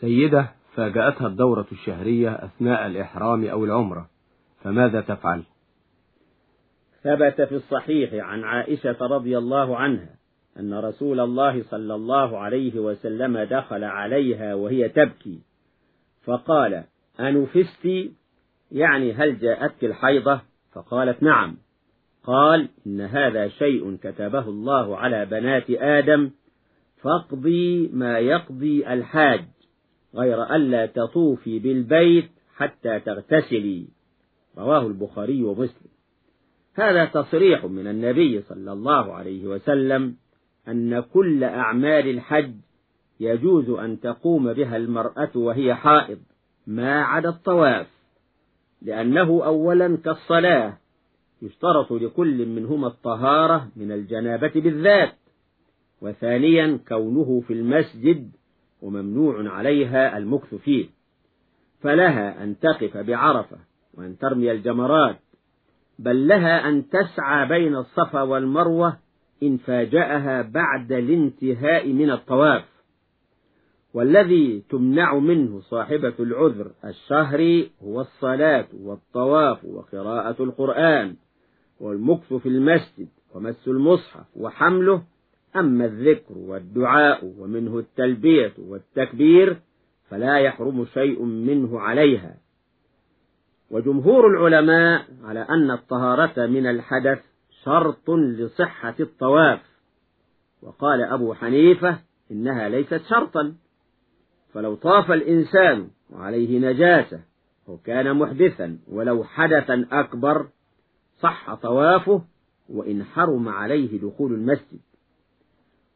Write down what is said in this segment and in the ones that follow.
سيدة فاجأتها الدورة الشهرية أثناء الإحرام أو العمرة فماذا تفعل؟ ثبت في الصحيح عن عائشة رضي الله عنها أن رسول الله صلى الله عليه وسلم دخل عليها وهي تبكي فقال أنفست؟ يعني هل جاءتك الحيضة؟ فقالت نعم. قال إن هذا شيء كتبه الله على بنات آدم فاقضي ما يقضي الحاج. غير ألا تطوفي بالبيت حتى تغتسلي. رواه البخاري ومسلم. هذا تصريح من النبي صلى الله عليه وسلم أن كل أعمال الحج يجوز أن تقوم بها المرأة وهي حائض ما عدا الطواف لأنه أولا كالصلاة يشترط لكل منهما الطهارة من الجنابة بالذات وثانيا كونه في المسجد وممنوع عليها المكث فيه. فلها أن تقف بعرفة وأن ترمي الجمرات بل لها أن تسعى بين الصفا والمروة إن فاجأها بعد الانتهاء من الطواف. والذي تمنع منه صاحبة العذر الشهري هو الصلاة والطواف وقراءة القرآن والمكث في المسجد ومس المصحف وحمله أما الذكر والدعاء ومنه التلبية والتكبير فلا يحرم شيء منه عليها. وجمهور العلماء على أن الطهارة من الحدث شرط لصحة الطواف. وقال أبو حنيفة إنها ليست شرطا. فلو طاف الإنسان وعليه نجاسة وكان محدثا ولو حدثا أكبر صح طوافه وإن حرم عليه دخول المسجد.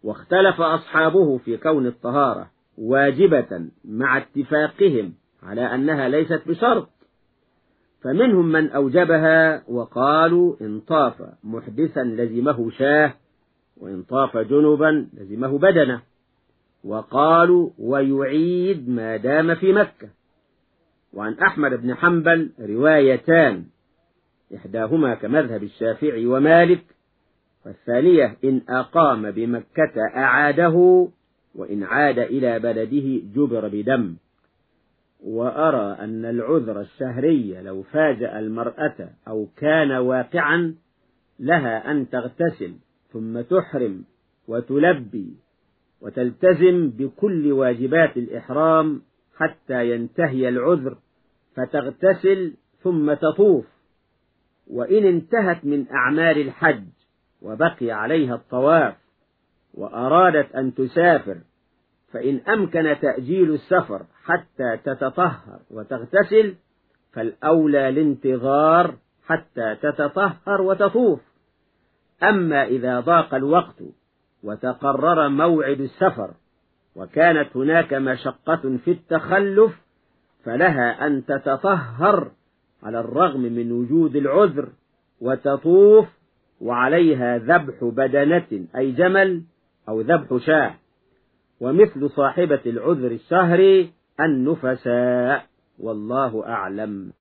واختلف أصحابه في كون الطهارة واجبة مع اتفاقهم على أنها ليست بشرط. فمنهم من أوجبها وقالوا إن طاف محدثا لزمه شاه وإن طاف جنبا لزمه بدنه. وقالوا ويعيد ما دام في مكة. وعن أحمد بن حنبل روايتان إحداهما كمذهب الشافعي ومالك والثانية إن أقام بمكة أعاده وإن عاد إلى بلده جبر بدم. وأرى أن العذر الشهري لو فاجأ المرأة أو كان واقعا لها أن تغتسل ثم تحرم وتلبي وتلتزم بكل واجبات الإحرام حتى ينتهي العذر فتغتسل ثم تطوف. وإن انتهت من أعمال الحج وبقي عليها الطواف وأرادت أن تسافر فإن أمكن تأجيل السفر حتى تتطهر وتغتسل فالأولى الانتظار حتى تتطهر وتطوف. أما إذا ضاق الوقت وتقرر موعد السفر وكانت هناك مشقة في التخلف فلها أن تتطهر على الرغم من وجود العذر وتطوف وعليها ذبح بدنة أي جمل أو ذبح شاة. ومثل صاحبة العذر الشهري النفساء والله أعلم.